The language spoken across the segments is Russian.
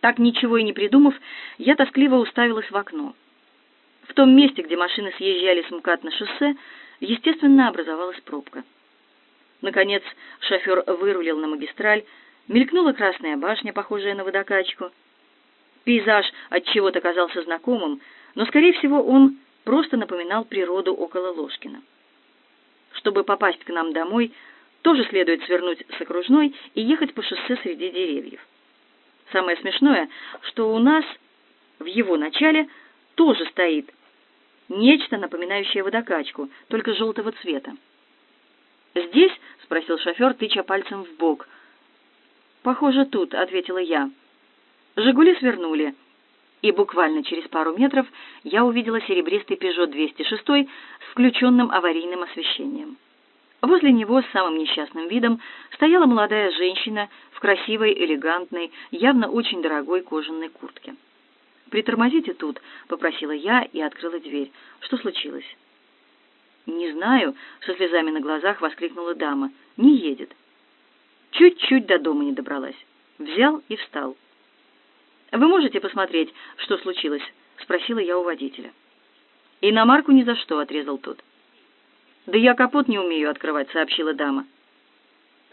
Так ничего и не придумав, я тоскливо уставилась в окно. В том месте, где машины съезжали с МКАД на шоссе, естественно, образовалась пробка. Наконец, шофер вырулил на магистраль, мелькнула красная башня, похожая на водокачку. Пейзаж от чего-то казался знакомым, но, скорее всего, он просто напоминал природу около Ложкина. Чтобы попасть к нам домой, тоже следует свернуть с окружной и ехать по шоссе среди деревьев. Самое смешное, что у нас в его начале тоже стоит нечто напоминающее водокачку, только желтого цвета. «Здесь?» — спросил шофер, тыча пальцем в бок. «Похоже, тут», — ответила я. «Жигули свернули» и буквально через пару метров я увидела серебристый «Пежо 206» с включенным аварийным освещением. Возле него с самым несчастным видом стояла молодая женщина в красивой, элегантной, явно очень дорогой кожаной куртке. «Притормозите тут», — попросила я и открыла дверь. «Что случилось?» «Не знаю», — со слезами на глазах воскликнула дама. «Не едет». Чуть-чуть до дома не добралась. Взял и встал. «Вы можете посмотреть, что случилось?» — спросила я у водителя. «Иномарку ни за что», — отрезал тот. «Да я капот не умею открывать», — сообщила дама.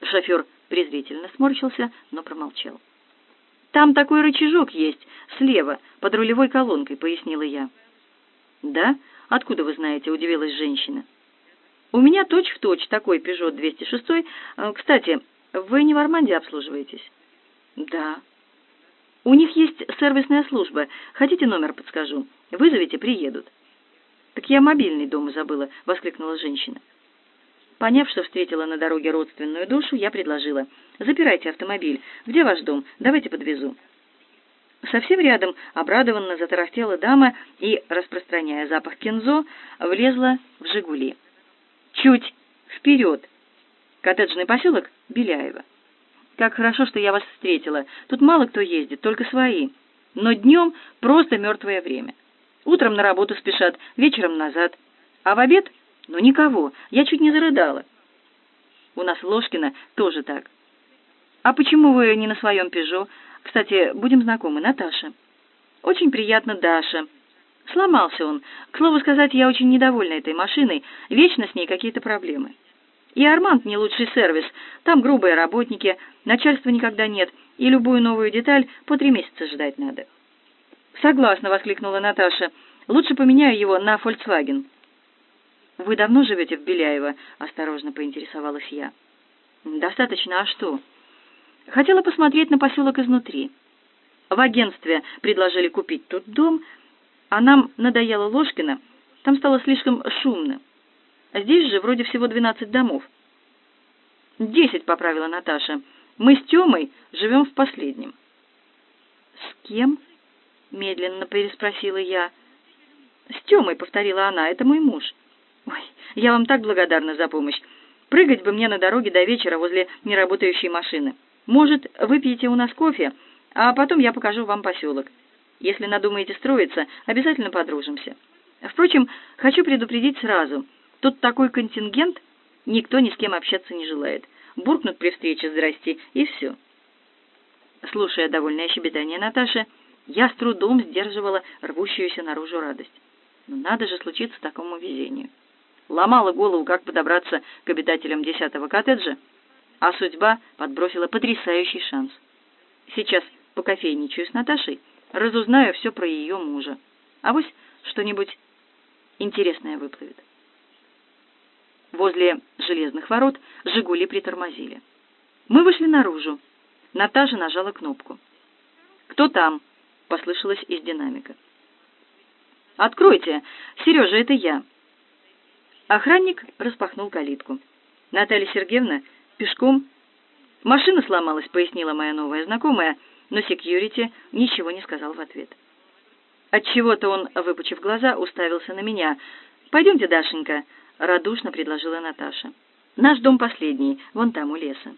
Шофер презрительно сморщился, но промолчал. «Там такой рычажок есть, слева, под рулевой колонкой», — пояснила я. «Да? Откуда вы знаете?» — удивилась женщина. «У меня точь-в-точь точь такой Peugeot 206. Кстати, вы не в Арманде обслуживаетесь?» «Да». У них есть сервисная служба. Хотите номер подскажу? Вызовите, приедут. Так я мобильный дома забыла, воскликнула женщина. Поняв, что встретила на дороге родственную душу, я предложила: "Запирайте автомобиль. Где ваш дом? Давайте подвезу". Совсем рядом обрадованно затарахтела дама и, распространяя запах кинзо, влезла в Жигули. Чуть вперед. Коттеджный поселок Беляево. Как хорошо, что я вас встретила. Тут мало кто ездит, только свои. Но днем просто мертвое время. Утром на работу спешат, вечером назад. А в обед? Ну, никого. Я чуть не зарыдала. У нас в Ложкино тоже так. А почему вы не на своем «Пежо»? Кстати, будем знакомы, Наташа. Очень приятно, Даша. Сломался он. К слову сказать, я очень недовольна этой машиной. Вечно с ней какие-то проблемы. И Арманд не лучший сервис. Там грубые работники, начальства никогда нет, и любую новую деталь по три месяца ждать надо. «Согласна», — воскликнула Наташа. «Лучше поменяю его на Volkswagen». «Вы давно живете в Беляево?» — осторожно поинтересовалась я. «Достаточно, а что?» «Хотела посмотреть на поселок изнутри. В агентстве предложили купить тут дом, а нам надоело Ложкино, там стало слишком шумно. Здесь же вроде всего двенадцать домов. «Десять», — поправила Наташа. «Мы с Тёмой живем в последнем». «С кем?» — медленно переспросила я. «С Тёмой», — повторила она, — «это мой муж». «Ой, я вам так благодарна за помощь. Прыгать бы мне на дороге до вечера возле неработающей машины. Может, выпьете у нас кофе, а потом я покажу вам поселок. Если надумаете строиться, обязательно подружимся. Впрочем, хочу предупредить сразу — Тут такой контингент, никто ни с кем общаться не желает. Буркнут при встрече «здрасте» и все. Слушая довольное щебетание Наташи, я с трудом сдерживала рвущуюся наружу радость. Но надо же случиться такому везению. Ломала голову, как подобраться к обитателям десятого коттеджа, а судьба подбросила потрясающий шанс. Сейчас покофейничаю с Наташей, разузнаю все про ее мужа. А вось что-нибудь интересное выплывет. Возле железных ворот «Жигули» притормозили. Мы вышли наружу. Наташа нажала кнопку. «Кто там?» — послышалось из динамика. «Откройте! Сережа, это я!» Охранник распахнул калитку. Наталья Сергеевна пешком... «Машина сломалась», — пояснила моя новая знакомая, но секьюрити ничего не сказал в ответ. Отчего-то он, выпучив глаза, уставился на меня. «Пойдемте, Дашенька, — радушно предложила Наташа. «Наш дом последний, вон там, у леса».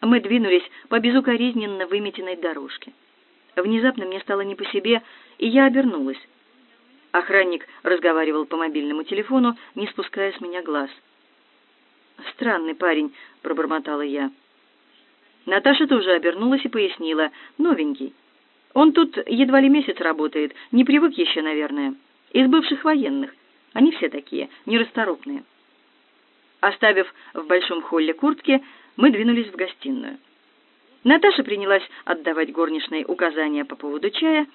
Мы двинулись по безукоризненно выметенной дорожке. Внезапно мне стало не по себе, и я обернулась. Охранник разговаривал по мобильному телефону, не спуская с меня глаз. «Странный парень», — пробормотала я. Наташа тоже обернулась и пояснила. «Новенький. Он тут едва ли месяц работает, не привык еще, наверное. Из бывших военных. Они все такие, нерасторопные. Оставив в большом холле куртки, мы двинулись в гостиную. Наташа принялась отдавать горничной указания по поводу чая.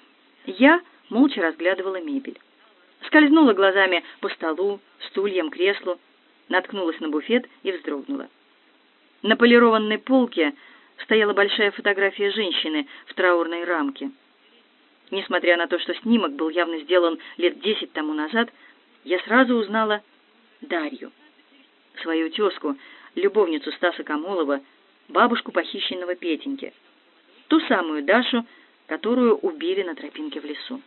Я молча разглядывала мебель. Скользнула глазами по столу, стульям, креслу, наткнулась на буфет и вздрогнула. На полированной полке стояла большая фотография женщины в траурной рамке. Несмотря на то, что снимок был явно сделан лет десять тому назад, я сразу узнала Дарью, свою тезку, любовницу Стаса Камолова, бабушку похищенного Петеньки, ту самую Дашу, которую убили на тропинке в лесу.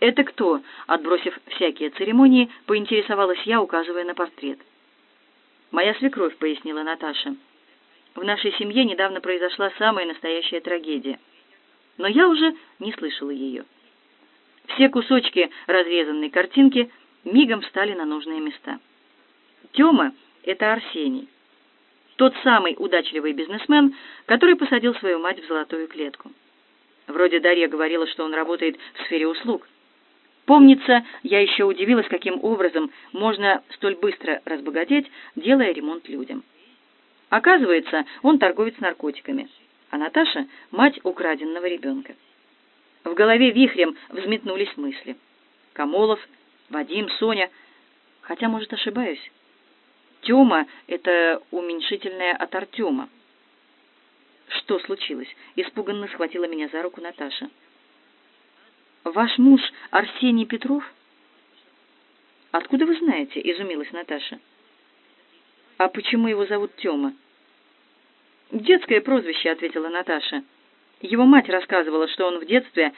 «Это кто?» — отбросив всякие церемонии, поинтересовалась я, указывая на портрет. «Моя свекровь», — пояснила Наташа. «В нашей семье недавно произошла самая настоящая трагедия. Но я уже не слышала ее». Все кусочки разрезанной картинки мигом встали на нужные места. Тёма — это Арсений. Тот самый удачливый бизнесмен, который посадил свою мать в золотую клетку. Вроде Дарья говорила, что он работает в сфере услуг. Помнится, я еще удивилась, каким образом можно столь быстро разбогатеть, делая ремонт людям. Оказывается, он торговец наркотиками, а Наташа — мать украденного ребенка. В голове вихрем взметнулись мысли. Камолов, Вадим, Соня. Хотя, может, ошибаюсь. Тёма — это уменьшительное от Артема. Что случилось? Испуганно схватила меня за руку Наташа. Ваш муж Арсений Петров? Откуда вы знаете? Изумилась Наташа. А почему его зовут Тёма? Детское прозвище, ответила Наташа. Его мать рассказывала, что он в детстве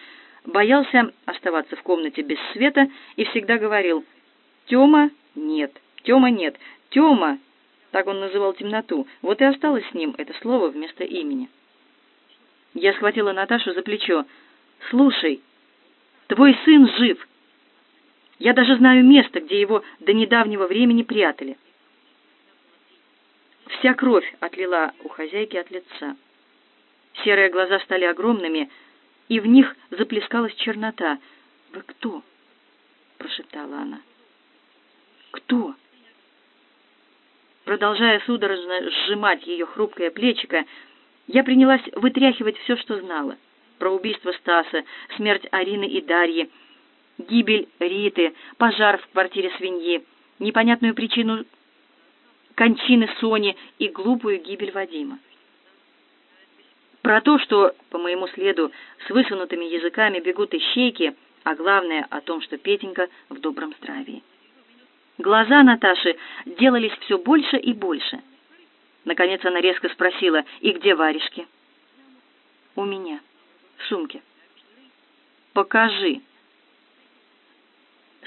боялся оставаться в комнате без света и всегда говорил «Тёма, нет, Тёма, нет, Тёма!» Так он называл темноту. Вот и осталось с ним это слово вместо имени. Я схватила Наташу за плечо. «Слушай, твой сын жив. Я даже знаю место, где его до недавнего времени прятали». Вся кровь отлила у хозяйки от лица. Серые глаза стали огромными, и в них заплескалась чернота. «Вы кто?» — прошептала она. «Кто?» Продолжая судорожно сжимать ее хрупкое плечико, я принялась вытряхивать все, что знала. Про убийство Стаса, смерть Арины и Дарьи, гибель Риты, пожар в квартире свиньи, непонятную причину кончины Сони и глупую гибель Вадима. Про то, что по моему следу с высунутыми языками бегут ищейки, а главное о том, что Петенька в добром здравии. Глаза Наташи делались все больше и больше. Наконец она резко спросила, «И где варежки?» «У меня, в сумке». «Покажи».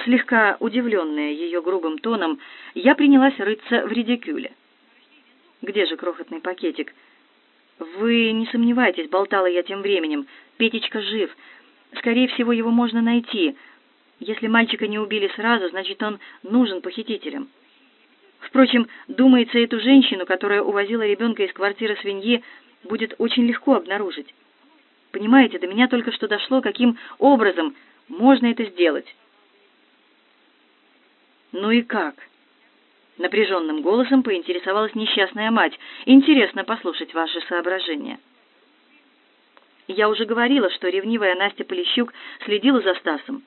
Слегка удивленная ее грубым тоном, я принялась рыться в редикюле. «Где же крохотный пакетик?» «Вы не сомневайтесь», — болтала я тем временем. «Петечка жив. Скорее всего, его можно найти. Если мальчика не убили сразу, значит, он нужен похитителям. Впрочем, думается, эту женщину, которая увозила ребенка из квартиры свиньи, будет очень легко обнаружить. Понимаете, до меня только что дошло, каким образом можно это сделать». «Ну и как?» Напряженным голосом поинтересовалась несчастная мать. «Интересно послушать ваши соображения». Я уже говорила, что ревнивая Настя Полищук следила за Стасом.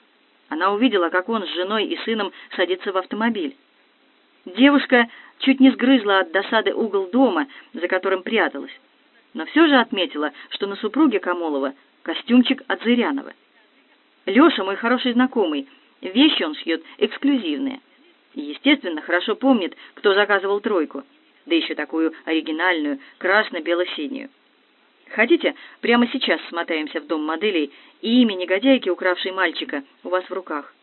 Она увидела, как он с женой и сыном садится в автомобиль. Девушка чуть не сгрызла от досады угол дома, за которым пряталась, но все же отметила, что на супруге Камолова костюмчик от Зырянова. Леша, мой хороший знакомый, вещи он шьет эксклюзивные. Естественно, хорошо помнит, кто заказывал тройку, да еще такую оригинальную, красно-бело-синюю. Хотите, прямо сейчас смотаемся в дом моделей, и имя негодяйки, укравшей мальчика, у вас в руках.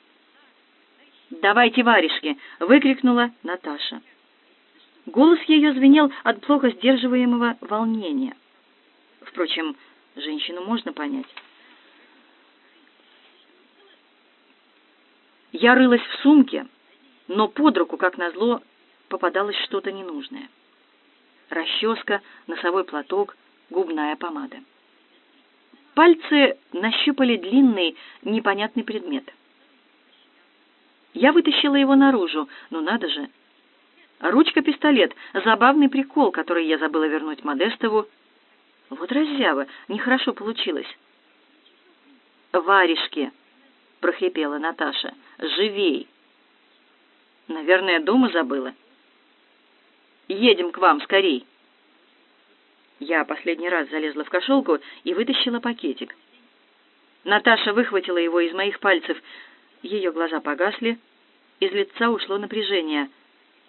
«Давайте варежки!» — выкрикнула Наташа. Голос ее звенел от плохо сдерживаемого волнения. Впрочем, женщину можно понять. Я рылась в сумке, но под руку, как назло, попадалось что-то ненужное. Расческа, носовой платок, губная помада. Пальцы нащупали длинный, непонятный предмет. Я вытащила его наружу, ну надо же. Ручка-пистолет, забавный прикол, который я забыла вернуть Модестову. Вот раззява, нехорошо получилось. «Варежки!» — прохрипела Наташа. «Живей!» «Наверное, дома забыла». «Едем к вам, скорей!» Я последний раз залезла в кошелку и вытащила пакетик. Наташа выхватила его из моих пальцев. Ее глаза погасли, из лица ушло напряжение.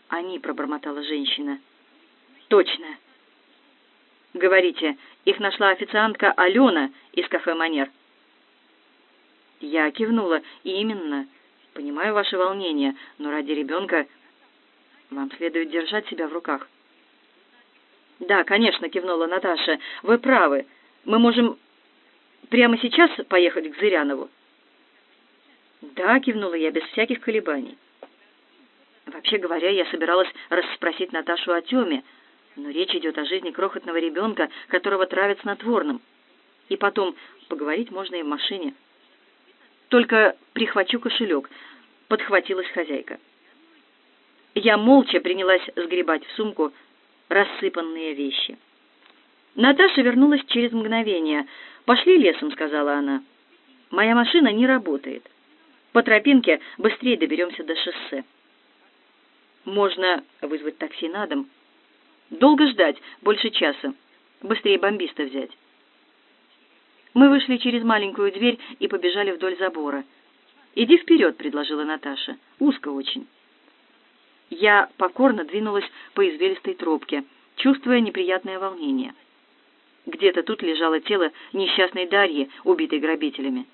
«Они», — пробормотала женщина. «Точно!» «Говорите, их нашла официантка Алена из кафе «Манер». Я кивнула. «Именно. Понимаю ваше волнение, но ради ребенка вам следует держать себя в руках». «Да, конечно», — кивнула Наташа. «Вы правы. Мы можем прямо сейчас поехать к Зырянову?» «Да», — кивнула я без всяких колебаний. Вообще говоря, я собиралась расспросить Наташу о Тёме, но речь идет о жизни крохотного ребенка, которого травят снотворным. И потом, поговорить можно и в машине. Только прихвачу кошелек, подхватилась хозяйка. Я молча принялась сгребать в сумку рассыпанные вещи. Наташа вернулась через мгновение. «Пошли лесом», — сказала она. «Моя машина не работает. По тропинке быстрее доберемся до шоссе». «Можно вызвать такси на дом?» «Долго ждать, больше часа. Быстрее бомбиста взять». Мы вышли через маленькую дверь и побежали вдоль забора. «Иди вперед», — предложила Наташа. «Узко очень». Я покорно двинулась по извилистой тропке, чувствуя неприятное волнение. Где-то тут лежало тело несчастной Дарьи, убитой грабителями.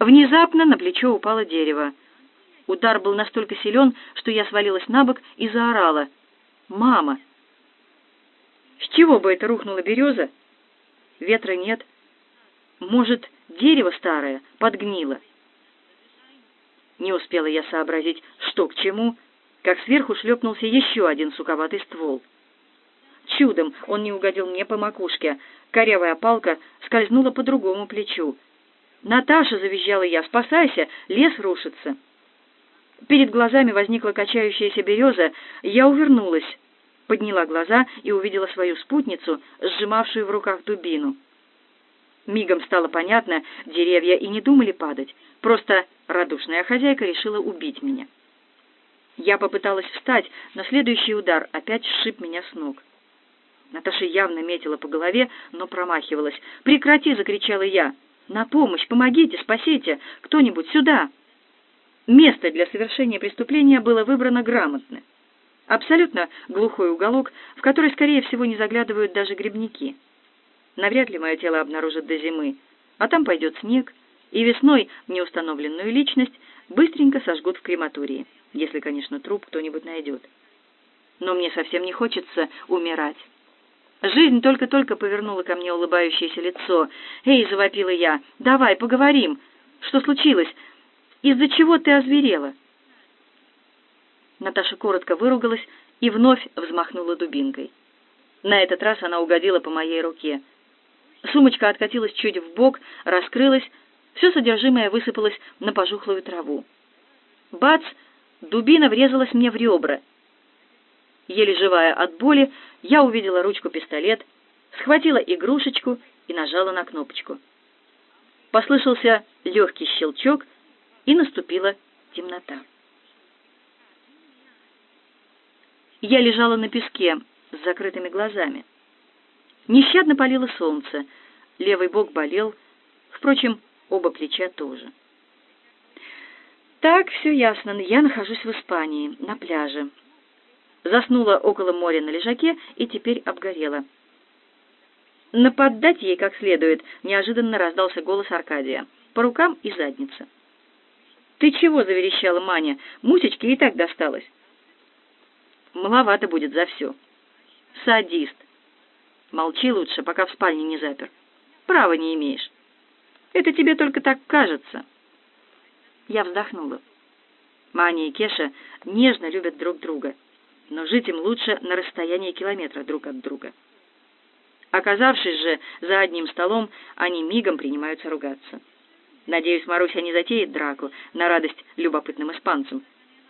Внезапно на плечо упало дерево. Удар был настолько силен, что я свалилась на бок и заорала. «Мама!» С чего бы это рухнула береза? Ветра нет. Может, дерево старое подгнило? Не успела я сообразить, что к чему, как сверху шлепнулся еще один суковатый ствол. Чудом он не угодил мне по макушке. Корявая палка скользнула по другому плечу. «Наташа!» — завизжала я. «Спасайся! Лес рушится!» Перед глазами возникла качающаяся береза. Я увернулась, подняла глаза и увидела свою спутницу, сжимавшую в руках дубину. Мигом стало понятно, деревья и не думали падать. Просто радушная хозяйка решила убить меня. Я попыталась встать, но следующий удар опять сшиб меня с ног. Наташа явно метила по голове, но промахивалась. «Прекрати!» — закричала я. «На помощь! Помогите! Спасите! Кто-нибудь сюда!» Место для совершения преступления было выбрано грамотно. Абсолютно глухой уголок, в который, скорее всего, не заглядывают даже грибники. Навряд ли мое тело обнаружат до зимы, а там пойдет снег, и весной неустановленную личность быстренько сожгут в крематории если, конечно, труп кто-нибудь найдет. Но мне совсем не хочется умирать. Жизнь только-только повернула ко мне улыбающееся лицо. «Эй!» — завопила я. «Давай, поговорим. Что случилось? Из-за чего ты озверела?» Наташа коротко выругалась и вновь взмахнула дубинкой. На этот раз она угодила по моей руке. Сумочка откатилась чуть в бок, раскрылась, все содержимое высыпалось на пожухлую траву. Бац! Дубина врезалась мне в ребра. Еле живая от боли, я увидела ручку-пистолет, схватила игрушечку и нажала на кнопочку. Послышался легкий щелчок, и наступила темнота. Я лежала на песке с закрытыми глазами. Нещадно палило солнце, левый бок болел, впрочем, оба плеча тоже. Так, все ясно. Я нахожусь в Испании, на пляже. Заснула около моря на лежаке и теперь обгорела. Наподдать ей как следует, неожиданно раздался голос Аркадия. По рукам и заднице. «Ты чего?» — заверещала Маня. «Мусечке и так досталось». «Маловато будет за все». «Садист». «Молчи лучше, пока в спальне не запер. Права не имеешь». «Это тебе только так кажется». Я вздохнула. Маня и Кеша нежно любят друг друга, но жить им лучше на расстоянии километра друг от друга. Оказавшись же за одним столом, они мигом принимаются ругаться. Надеюсь, Маруся не затеет драку на радость любопытным испанцам.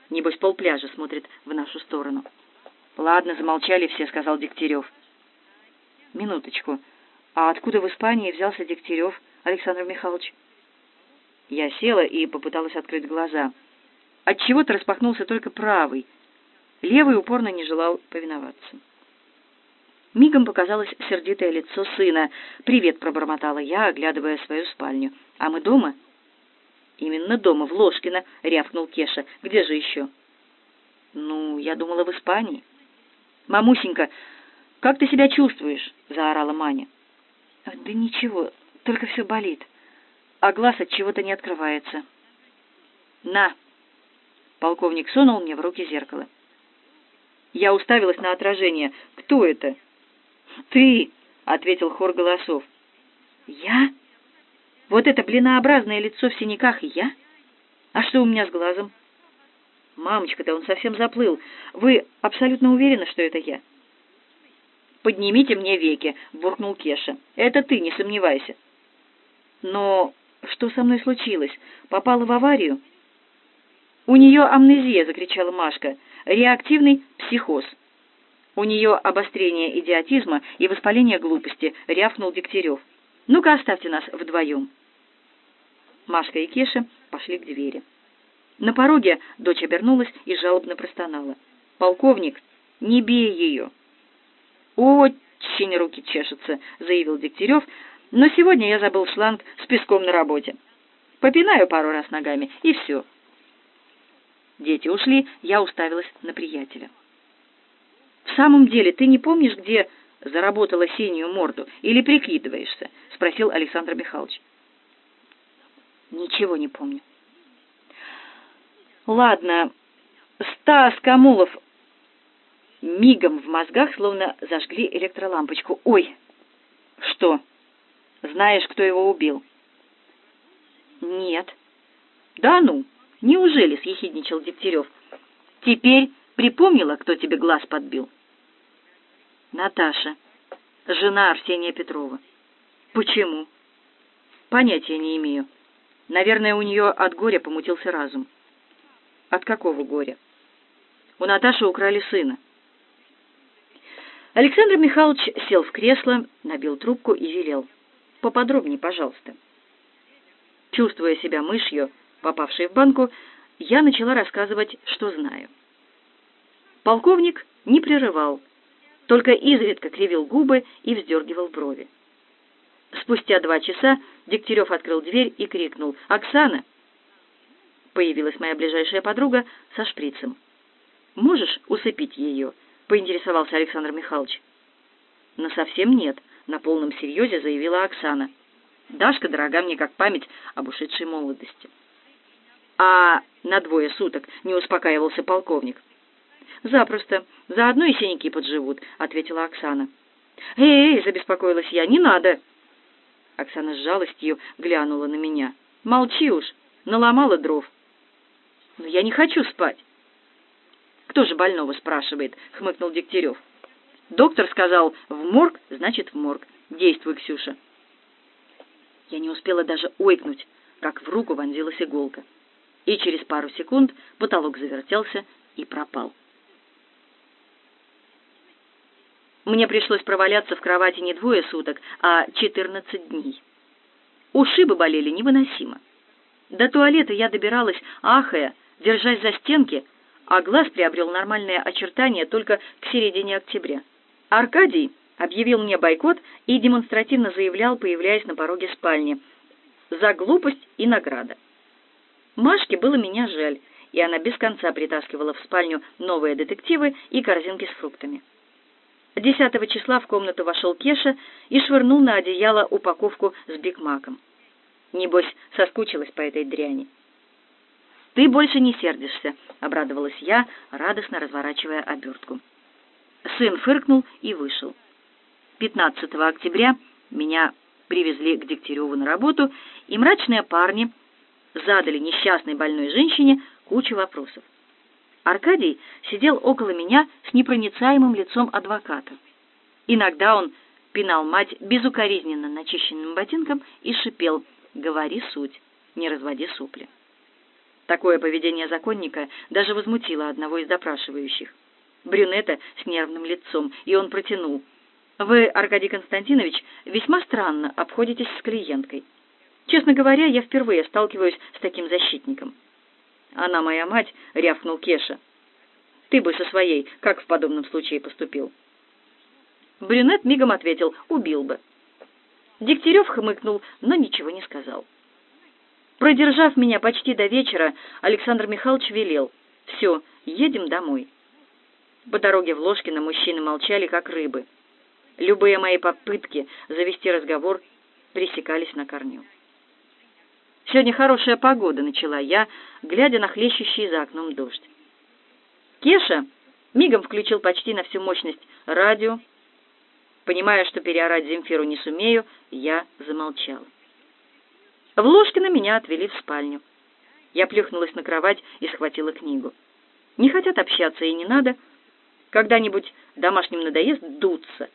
Небось, полпляжа смотрит в нашу сторону. «Ладно, замолчали все», — сказал Дегтярев. «Минуточку. А откуда в Испании взялся Дегтярев, Александр Михайлович?» Я села и попыталась открыть глаза. Отчего-то распахнулся только правый. Левый упорно не желал повиноваться. Мигом показалось сердитое лицо сына. «Привет», — пробормотала я, оглядывая свою спальню. «А мы дома?» «Именно дома, в Ложкино», — рявкнул Кеша. «Где же еще?» «Ну, я думала, в Испании». «Мамусенька, как ты себя чувствуешь?» — заорала Маня. «Да ничего, только все болит, а глаз от чего-то не открывается». «На!» — полковник сунул мне в руки зеркало. Я уставилась на отражение. «Кто это?» «Ты!» — ответил хор голосов. «Я? Вот это блинообразное лицо в синяках я? А что у меня с глазом?» «Мамочка-то, он совсем заплыл. Вы абсолютно уверены, что это я?» «Поднимите мне веки», — буркнул Кеша. «Это ты, не сомневайся». «Но что со мной случилось? Попала в аварию?» «У нее амнезия», — закричала Машка. «Реактивный психоз». «У нее обострение идиотизма и воспаление глупости», — рявкнул Дегтярев. «Ну-ка, оставьте нас вдвоем». Машка и Кеша пошли к двери. На пороге дочь обернулась и жалобно простонала. «Полковник, не бей ее!» «Очень руки чешутся», — заявил Дегтярев, «но сегодня я забыл шланг с песком на работе. Попинаю пару раз ногами, и все». Дети ушли, я уставилась на приятеля. «В самом деле, ты не помнишь, где заработала синюю морду, или прикидываешься?» — спросил Александр Михайлович. «Ничего не помню». «Ладно, Стас Камулов...» Мигом в мозгах словно зажгли электролампочку. «Ой!» «Что? Знаешь, кто его убил?» «Нет». «Да ну!» «Неужели?» — съехидничал Дегтярев. «Теперь припомнила, кто тебе глаз подбил?» «Наташа, жена Арсения Петрова». «Почему?» «Понятия не имею. Наверное, у нее от горя помутился разум». «От какого горя?» «У Наташи украли сына». Александр Михайлович сел в кресло, набил трубку и велел. «Поподробнее, пожалуйста». Чувствуя себя мышью, попавшей в банку, я начала рассказывать, что знаю. Полковник не прерывал, только изредка кривил губы и вздергивал брови. Спустя два часа Дегтярев открыл дверь и крикнул «Оксана!». Появилась моя ближайшая подруга со шприцем. «Можешь усыпить ее?» — поинтересовался Александр Михайлович. «На совсем нет», — на полном серьезе заявила Оксана. «Дашка дорога мне как память об ушедшей молодости». «А на двое суток не успокаивался полковник?» «Запросто. Заодно и синяки подживут», — ответила Оксана. «Эй, эй!» — забеспокоилась я. «Не надо!» Оксана с жалостью глянула на меня. «Молчи уж, наломала дров». «Но я не хочу спать». «Кто же больного спрашивает?» — хмыкнул Дегтярев. «Доктор сказал, в морг, значит, в морг. Действуй, Ксюша». Я не успела даже ойкнуть, как в руку вонзилась иголка и через пару секунд потолок завертелся и пропал. Мне пришлось проваляться в кровати не двое суток, а четырнадцать дней. Ушибы болели невыносимо. До туалета я добиралась, ахая, держась за стенки, а глаз приобрел нормальные очертания только к середине октября. Аркадий объявил мне бойкот и демонстративно заявлял, появляясь на пороге спальни, «За глупость и награда». Машке было меня жаль, и она без конца притаскивала в спальню новые детективы и корзинки с фруктами. Десятого числа в комнату вошел Кеша и швырнул на одеяло упаковку с бигмаком. Небось, соскучилась по этой дряни. «Ты больше не сердишься», — обрадовалась я, радостно разворачивая обертку. Сын фыркнул и вышел. 15 октября меня привезли к Дегтяреву на работу, и мрачные парни задали несчастной больной женщине кучу вопросов. Аркадий сидел около меня с непроницаемым лицом адвоката. Иногда он пинал мать безукоризненно начищенным ботинком и шипел «Говори суть, не разводи сопли». Такое поведение законника даже возмутило одного из допрашивающих. Брюнета с нервным лицом, и он протянул. «Вы, Аркадий Константинович, весьма странно обходитесь с клиенткой. Честно говоря, я впервые сталкиваюсь с таким защитником». «Она моя мать», — рявкнул Кеша. «Ты бы со своей как в подобном случае поступил?» Брюнет мигом ответил «убил бы». Дегтярев хмыкнул, но ничего не сказал. Продержав меня почти до вечера, Александр Михайлович велел «Все, едем домой». По дороге в Ложкино мужчины молчали, как рыбы. Любые мои попытки завести разговор пресекались на корню. «Сегодня хорошая погода», — начала я, глядя на хлещущий за окном дождь. Кеша мигом включил почти на всю мощность радио, Понимая, что переорать Земфиру не сумею, я замолчал. В Ложкино меня отвели в спальню. Я плюхнулась на кровать и схватила книгу. Не хотят общаться и не надо. Когда-нибудь домашним надоест дуться.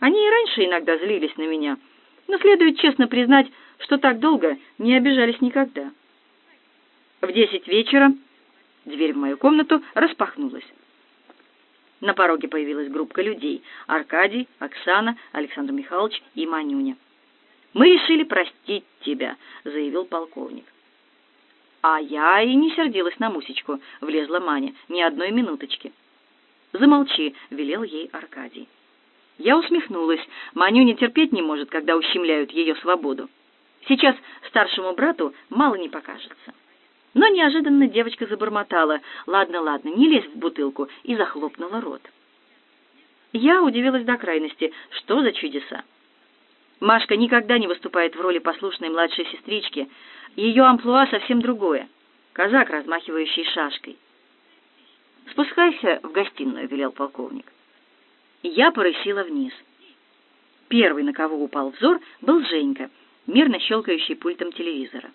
Они и раньше иногда злились на меня, но следует честно признать, что так долго не обижались никогда. В десять вечера дверь в мою комнату распахнулась. На пороге появилась группа людей — Аркадий, Оксана, Александр Михайлович и Манюня. «Мы решили простить тебя», — заявил полковник. «А я и не сердилась на Мусечку», — влезла Маня, — «ни одной минуточки». «Замолчи», — велел ей Аркадий. Я усмехнулась. Маню не терпеть не может, когда ущемляют ее свободу. Сейчас старшему брату мало не покажется. Но неожиданно девочка забормотала «Ладно, ладно, не лезь в бутылку» и захлопнула рот. Я удивилась до крайности. Что за чудеса? Машка никогда не выступает в роли послушной младшей сестрички. Ее амплуа совсем другое. Казак, размахивающий шашкой. «Спускайся в гостиную», — велел полковник. Я порысила вниз. Первый, на кого упал взор, был Женька, мирно щелкающий пультом телевизора.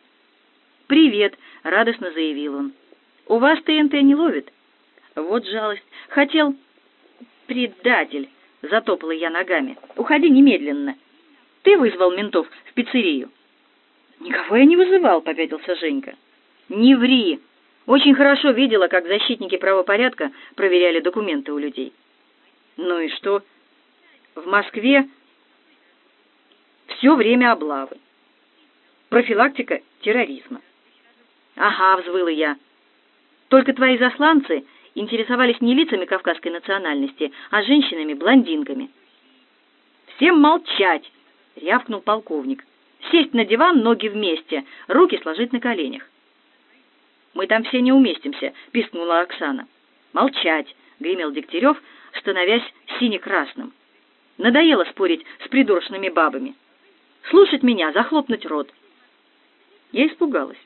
«Привет», — радостно заявил он. «У вас ТНТ не ловит?» «Вот жалость. Хотел...» «Предатель!» — затопала я ногами. «Уходи немедленно. Ты вызвал ментов в пиццерию?» «Никого я не вызывал», — попятился Женька. «Не ври. Очень хорошо видела, как защитники правопорядка проверяли документы у людей». «Ну и что?» «В Москве все время облавы. Профилактика терроризма. «Ага», — взвыла я. «Только твои засланцы интересовались не лицами кавказской национальности, а женщинами-блондинками». «Всем молчать!» — рявкнул полковник. «Сесть на диван, ноги вместе, руки сложить на коленях». «Мы там все не уместимся», — пискнула Оксана. «Молчать!» — гремел Дегтярев, становясь сине-красным. «Надоело спорить с придурочными бабами. Слушать меня, захлопнуть рот». Я испугалась.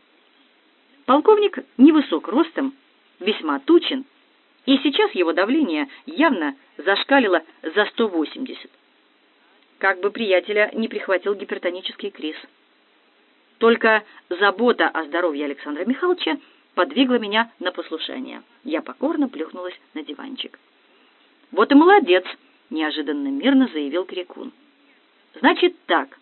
Полковник невысок ростом, весьма тучен, и сейчас его давление явно зашкалило за 180. Как бы приятеля не прихватил гипертонический криз. Только забота о здоровье Александра Михайловича подвигла меня на послушание. Я покорно плюхнулась на диванчик. «Вот и молодец!» — неожиданно мирно заявил Крикун. «Значит так.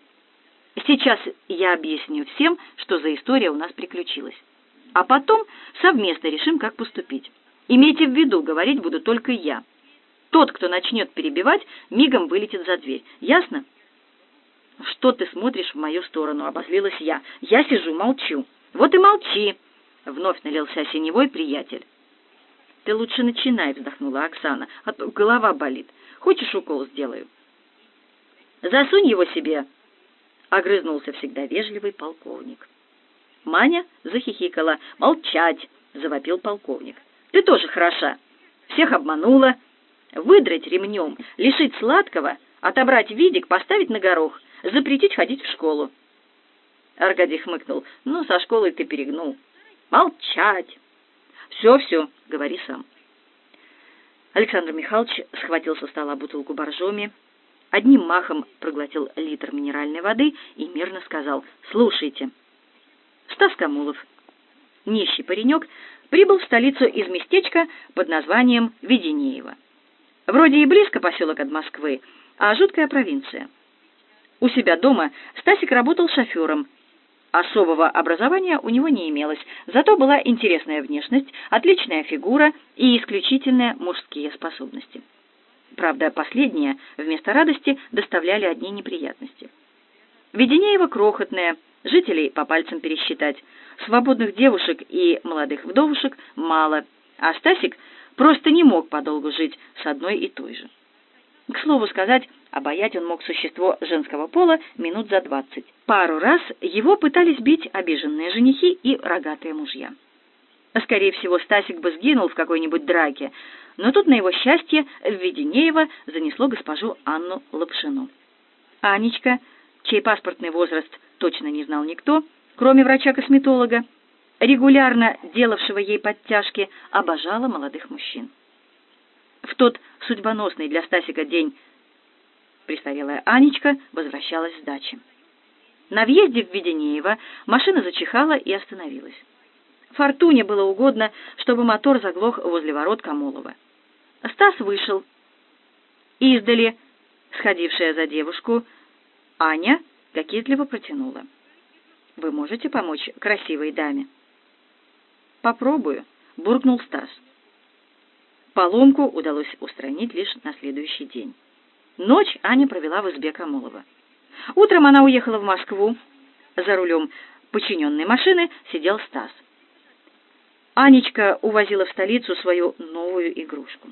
Сейчас я объясню всем, что за история у нас приключилась а потом совместно решим, как поступить. Имейте в виду, говорить буду только я. Тот, кто начнет перебивать, мигом вылетит за дверь. Ясно? Что ты смотришь в мою сторону, обозлилась я. Я сижу, молчу. Вот и молчи, вновь налился синевой приятель. Ты лучше начинай, вздохнула Оксана, а то голова болит. Хочешь укол сделаю? Засунь его себе, огрызнулся всегда вежливый полковник. Маня захихикала. «Молчать!» — завопил полковник. «Ты тоже хороша. Всех обманула. Выдрать ремнем, лишить сладкого, отобрать видик, поставить на горох, запретить ходить в школу». Аркадий хмыкнул. «Ну, со школой ты перегнул». «Молчать!» «Все-все, говори сам». Александр Михайлович схватил со стола бутылку боржоми, одним махом проглотил литр минеральной воды и мирно сказал «Слушайте». Стас Камулов. Нищий паренек прибыл в столицу из местечка под названием Веденеево. Вроде и близко поселок от Москвы, а жуткая провинция. У себя дома Стасик работал шофером. Особого образования у него не имелось, зато была интересная внешность, отличная фигура и исключительные мужские способности. Правда, последние вместо радости доставляли одни неприятности. Веденеево крохотное, жителей по пальцам пересчитать, свободных девушек и молодых вдовушек мало, а Стасик просто не мог подолгу жить с одной и той же. К слову сказать, обаять он мог существо женского пола минут за двадцать. Пару раз его пытались бить обиженные женихи и рогатые мужья. Скорее всего, Стасик бы сгинул в какой-нибудь драке, но тут, на его счастье, в Веденеево занесло госпожу Анну Лапшину. Анечка, чей паспортный возраст точно не знал никто, кроме врача-косметолога, регулярно делавшего ей подтяжки, обожала молодых мужчин. В тот судьбоносный для Стасика день престарелая Анечка возвращалась с дачи. На въезде в Веденеево машина зачихала и остановилась. Фортуне было угодно, чтобы мотор заглох возле ворот Камолова. Стас вышел. Издали, сходившая за девушку, Аня кокетливо протянула. «Вы можете помочь красивой даме?» «Попробую», — буркнул Стас. Поломку удалось устранить лишь на следующий день. Ночь Аня провела в избе Камолова. Утром она уехала в Москву. За рулем подчиненной машины сидел Стас. Анечка увозила в столицу свою новую игрушку.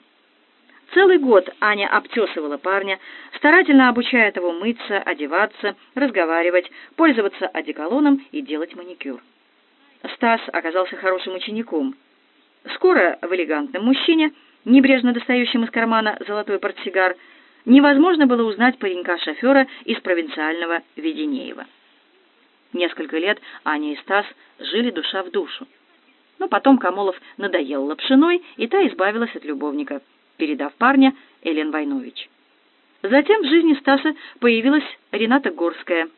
Целый год Аня обтесывала парня, старательно обучая его мыться, одеваться, разговаривать, пользоваться одеколоном и делать маникюр. Стас оказался хорошим учеником. Скоро в элегантном мужчине, небрежно достающем из кармана золотой портсигар, невозможно было узнать паренька-шофера из провинциального Веденеева. Несколько лет Аня и Стас жили душа в душу. Но потом Камолов надоел лапшиной, и та избавилась от любовника, передав парня Элен Войнович. Затем в жизни Стаса появилась Рената Горская,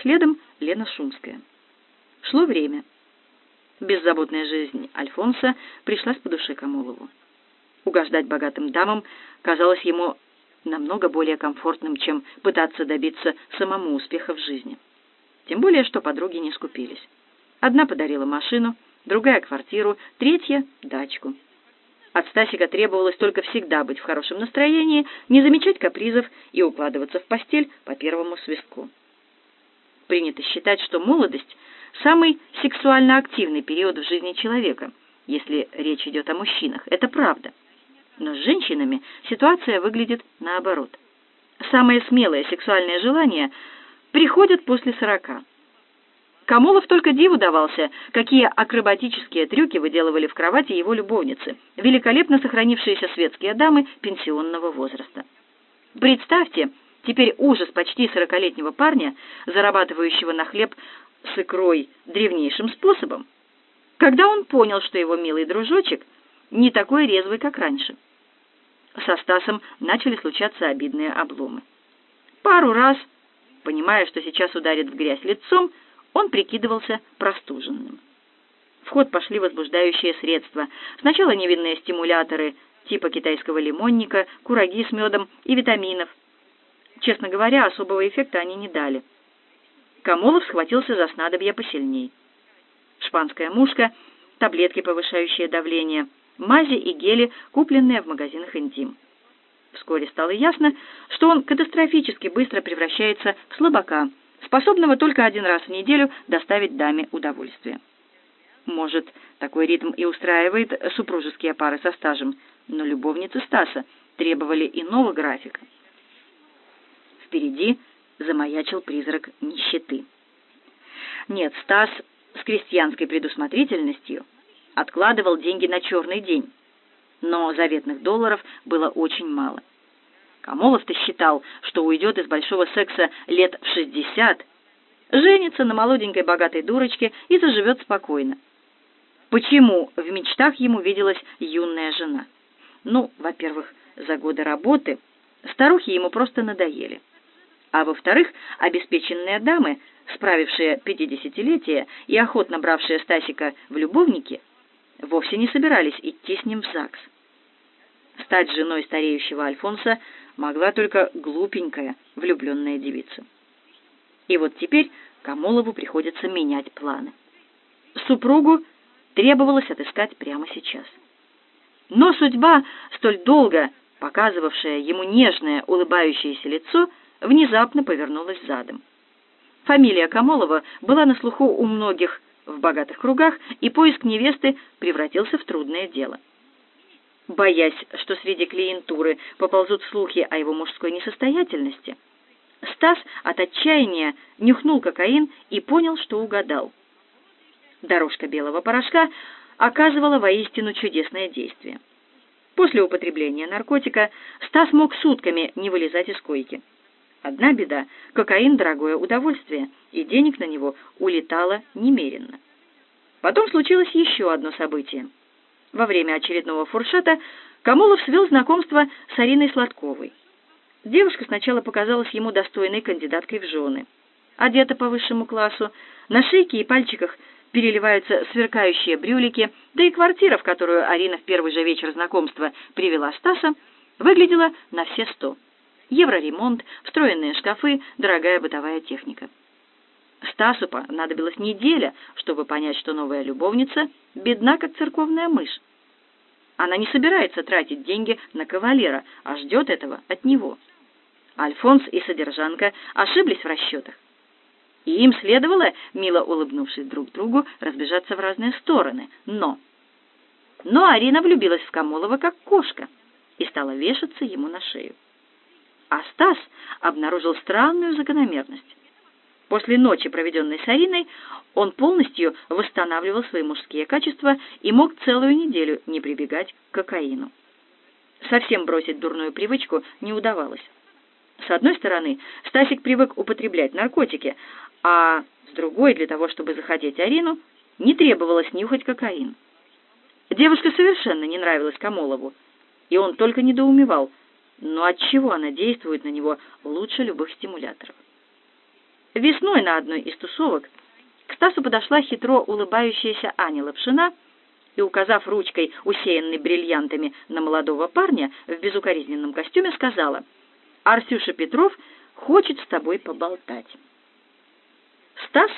следом Лена Шумская. Шло время. Беззаботная жизнь Альфонса пришлась по душе Камолову. Угождать богатым дамам казалось ему намного более комфортным, чем пытаться добиться самому успеха в жизни. Тем более, что подруги не скупились. Одна подарила машину, другая — квартиру, третья — дачку. От Стасика требовалось только всегда быть в хорошем настроении, не замечать капризов и укладываться в постель по первому свистку. Принято считать, что молодость — самый сексуально активный период в жизни человека, если речь идет о мужчинах. Это правда. Но с женщинами ситуация выглядит наоборот. Самые смелые сексуальные желания приходят после сорока. Камолов только диву давался, какие акробатические трюки выделывали в кровати его любовницы, великолепно сохранившиеся светские дамы пенсионного возраста. Представьте, теперь ужас почти сорокалетнего парня, зарабатывающего на хлеб с икрой древнейшим способом, когда он понял, что его милый дружочек не такой резвый, как раньше. Со Стасом начали случаться обидные обломы. Пару раз, понимая, что сейчас ударит в грязь лицом, он прикидывался простуженным. В ход пошли возбуждающие средства. Сначала невинные стимуляторы типа китайского лимонника, кураги с медом и витаминов. Честно говоря, особого эффекта они не дали. Камолов схватился за снадобье посильней. Шпанская мушка, таблетки, повышающие давление, мази и гели, купленные в магазинах «Интим». Вскоре стало ясно, что он катастрофически быстро превращается в слабака – способного только один раз в неделю доставить даме удовольствие. Может, такой ритм и устраивает супружеские пары со стажем, но любовницы Стаса требовали иного графика. Впереди замаячил призрак нищеты. Нет, Стас с крестьянской предусмотрительностью откладывал деньги на черный день, но заветных долларов было очень мало. Камолов-то считал, что уйдет из большого секса лет в шестьдесят, женится на молоденькой богатой дурочке и заживет спокойно. Почему в мечтах ему виделась юная жена? Ну, во-первых, за годы работы старухи ему просто надоели. А во-вторых, обеспеченные дамы, справившие пятидесятилетие и охотно бравшие Стасика в любовники, вовсе не собирались идти с ним в ЗАГС. Стать женой стареющего Альфонса могла только глупенькая влюбленная девица. И вот теперь Камолову приходится менять планы. Супругу требовалось отыскать прямо сейчас. Но судьба, столь долго показывавшая ему нежное улыбающееся лицо, внезапно повернулась задом. Фамилия Камолова была на слуху у многих в богатых кругах, и поиск невесты превратился в трудное дело. Боясь, что среди клиентуры поползут слухи о его мужской несостоятельности, Стас от отчаяния нюхнул кокаин и понял, что угадал. Дорожка белого порошка оказывала воистину чудесное действие. После употребления наркотика Стас мог сутками не вылезать из койки. Одна беда — кокаин — дорогое удовольствие, и денег на него улетало немеренно. Потом случилось еще одно событие. Во время очередного фуршета Камолов свел знакомство с Ариной Сладковой. Девушка сначала показалась ему достойной кандидаткой в жены. Одета по высшему классу, на шейке и пальчиках переливаются сверкающие брюлики, да и квартира, в которую Арина в первый же вечер знакомства привела Стаса, выглядела на все сто. Евроремонт, встроенные шкафы, дорогая бытовая техника. Стасу понадобилась неделя, чтобы понять, что новая любовница бедна, как церковная мышь. Она не собирается тратить деньги на кавалера, а ждет этого от него. Альфонс и содержанка ошиблись в расчетах. И им следовало, мило улыбнувшись друг другу, разбежаться в разные стороны. Но... Но Арина влюбилась в Камолова как кошка и стала вешаться ему на шею. А Стас обнаружил странную закономерность. После ночи, проведенной с Ариной, он полностью восстанавливал свои мужские качества и мог целую неделю не прибегать к кокаину. Совсем бросить дурную привычку не удавалось. С одной стороны, Стасик привык употреблять наркотики, а с другой, для того, чтобы захотеть Арину, не требовалось нюхать кокаин. Девушка совершенно не нравилась Камолову, и он только недоумевал, но отчего она действует на него лучше любых стимуляторов. Весной на одной из тусовок к Стасу подошла хитро улыбающаяся Аня Лапшина и, указав ручкой, усеянной бриллиантами, на молодого парня в безукоризненном костюме, сказала, «Арсюша Петров хочет с тобой поболтать». Стас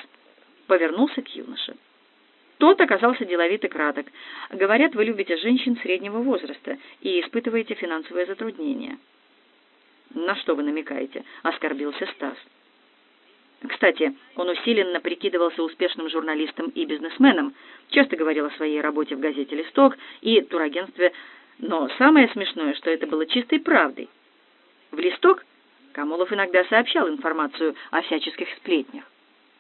повернулся к юноше. Тот оказался деловит и краток. Говорят, вы любите женщин среднего возраста и испытываете финансовые затруднения. На что вы намекаете? оскорбился Стас. Кстати, он усиленно прикидывался успешным журналистом и бизнесменом, часто говорил о своей работе в газете «Листок» и турагентстве, но самое смешное, что это было чистой правдой. В «Листок» Камолов иногда сообщал информацию о всяческих сплетнях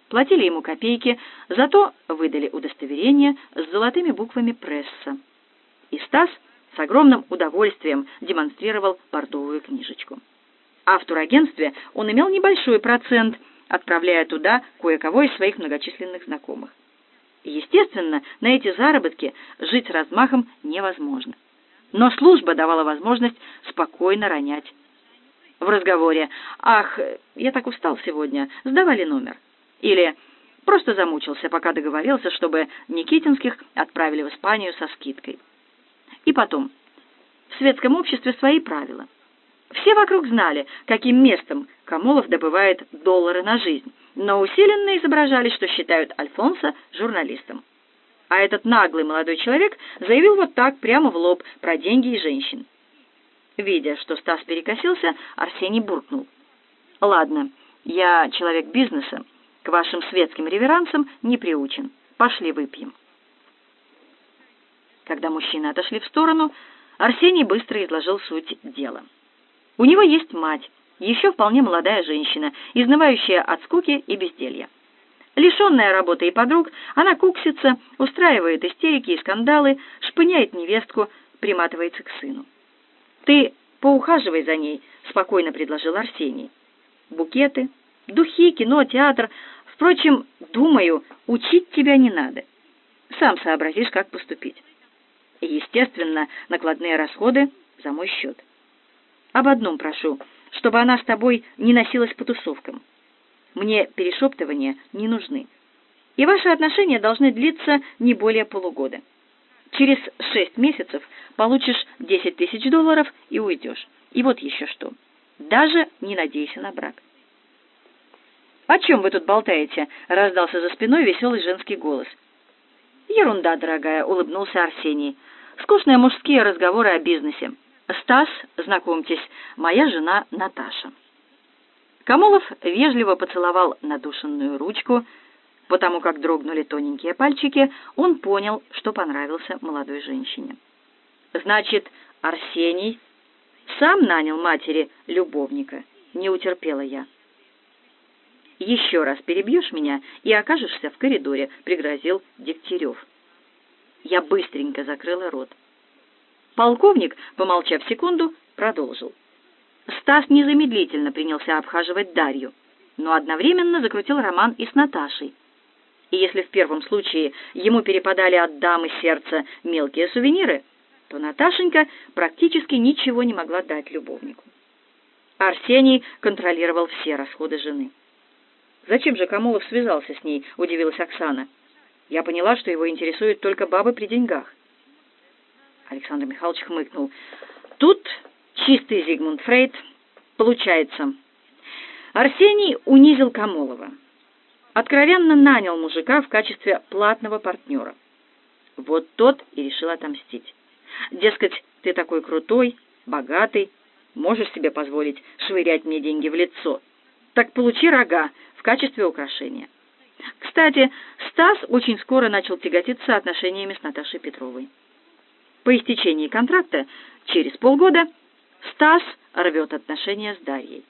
платили ему копейки, зато выдали удостоверение с золотыми буквами пресса. И Стас с огромным удовольствием демонстрировал бордовую книжечку. А в турагентстве он имел небольшой процент, отправляя туда кое-кого из своих многочисленных знакомых. Естественно, на эти заработки жить с размахом невозможно. Но служба давала возможность спокойно ронять. В разговоре «Ах, я так устал сегодня, сдавали номер». Или просто замучился, пока договорился, чтобы Никитинских отправили в Испанию со скидкой. И потом, в светском обществе свои правила. Все вокруг знали, каким местом Камолов добывает доллары на жизнь, но усиленно изображали, что считают Альфонса журналистом. А этот наглый молодой человек заявил вот так, прямо в лоб, про деньги и женщин. Видя, что Стас перекосился, Арсений буркнул. «Ладно, я человек бизнеса, к вашим светским реверансам не приучен. Пошли выпьем. Когда мужчины отошли в сторону, Арсений быстро изложил суть дела. У него есть мать, еще вполне молодая женщина, изнывающая от скуки и безделья. Лишенная работы и подруг, она куксится, устраивает истерики и скандалы, шпыняет невестку, приматывается к сыну. «Ты поухаживай за ней», — спокойно предложил Арсений. «Букеты, духи, кино, театр Впрочем, думаю, учить тебя не надо. Сам сообразишь, как поступить. Естественно, накладные расходы за мой счет. Об одном прошу, чтобы она с тобой не носилась по тусовкам. Мне перешептывания не нужны. И ваши отношения должны длиться не более полугода. Через шесть месяцев получишь десять тысяч долларов и уйдешь. И вот еще что. Даже не надейся на брак. «О чем вы тут болтаете?» — раздался за спиной веселый женский голос. «Ерунда, дорогая», — улыбнулся Арсений. «Скучные мужские разговоры о бизнесе. Стас, знакомьтесь, моя жена Наташа». Камолов вежливо поцеловал надушенную ручку. Потому как дрогнули тоненькие пальчики, он понял, что понравился молодой женщине. «Значит, Арсений сам нанял матери любовника?» — не утерпела я. «Еще раз перебьешь меня и окажешься в коридоре», — пригрозил Дегтярев. Я быстренько закрыла рот. Полковник, помолчав секунду, продолжил. Стас незамедлительно принялся обхаживать Дарью, но одновременно закрутил роман и с Наташей. И если в первом случае ему перепадали от дамы сердца мелкие сувениры, то Наташенька практически ничего не могла дать любовнику. Арсений контролировал все расходы жены. «Зачем же Камолов связался с ней?» — удивилась Оксана. «Я поняла, что его интересуют только бабы при деньгах». Александр Михайлович хмыкнул. «Тут чистый Зигмунд Фрейд. Получается. Арсений унизил Камолова. Откровенно нанял мужика в качестве платного партнера. Вот тот и решил отомстить. Дескать, ты такой крутой, богатый, можешь себе позволить швырять мне деньги в лицо. Так получи рога, качестве украшения. Кстати, Стас очень скоро начал тяготиться отношениями с Наташей Петровой. По истечении контракта, через полгода, Стас рвет отношения с Дарьей.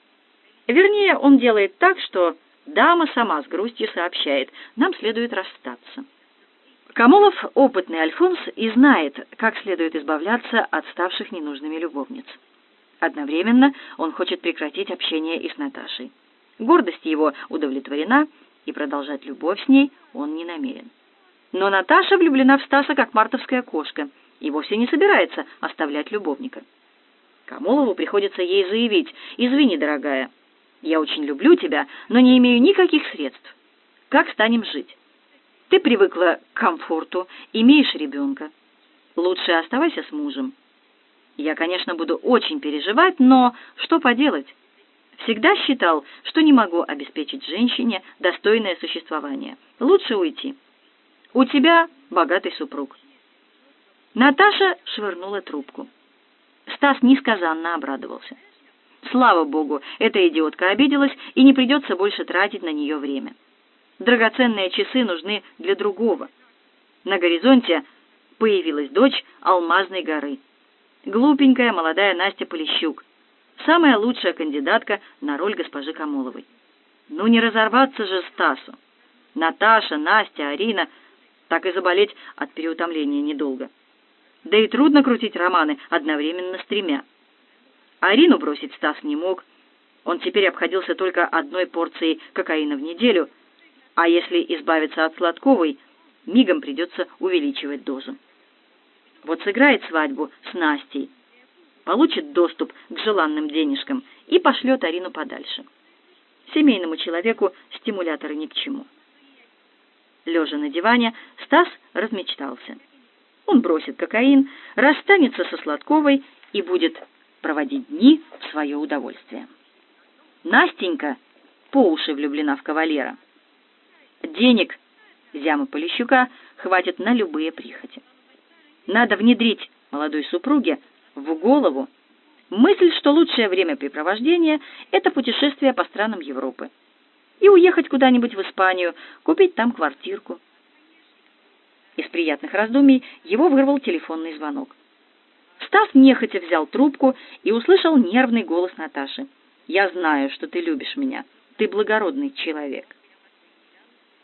Вернее, он делает так, что дама сама с грустью сообщает, нам следует расстаться. Камолов — опытный альфонс и знает, как следует избавляться от ставших ненужными любовниц. Одновременно он хочет прекратить общение и с Наташей. Гордость его удовлетворена, и продолжать любовь с ней он не намерен. Но Наташа влюблена в Стаса, как мартовская кошка, и вовсе не собирается оставлять любовника. Камолову приходится ей заявить, «Извини, дорогая, я очень люблю тебя, но не имею никаких средств. Как станем жить? Ты привыкла к комфорту, имеешь ребенка. Лучше оставайся с мужем. Я, конечно, буду очень переживать, но что поделать?» Всегда считал, что не могу обеспечить женщине достойное существование. Лучше уйти. У тебя богатый супруг. Наташа швырнула трубку. Стас несказанно обрадовался. Слава богу, эта идиотка обиделась, и не придется больше тратить на нее время. Драгоценные часы нужны для другого. На горизонте появилась дочь Алмазной горы. Глупенькая молодая Настя Полищук — самая лучшая кандидатка на роль госпожи Камоловой. Ну не разорваться же Стасу. Наташа, Настя, Арина, так и заболеть от переутомления недолго. Да и трудно крутить романы одновременно с тремя. Арину бросить Стас не мог. Он теперь обходился только одной порцией кокаина в неделю, а если избавиться от сладковой, мигом придется увеличивать дозу. Вот сыграет свадьбу с Настей, получит доступ к желанным денежкам и пошлет Арину подальше. Семейному человеку стимуляторы ни к чему. Лежа на диване, Стас размечтался. Он бросит кокаин, расстанется со Сладковой и будет проводить дни в свое удовольствие. Настенька по уши влюблена в кавалера. Денег Зямы Полищука хватит на любые прихоти. Надо внедрить молодой супруге в голову мысль, что лучшее времяпрепровождение — это путешествие по странам Европы. И уехать куда-нибудь в Испанию, купить там квартирку. Из приятных раздумий его вырвал телефонный звонок. Стас нехотя взял трубку и услышал нервный голос Наташи. «Я знаю, что ты любишь меня. Ты благородный человек».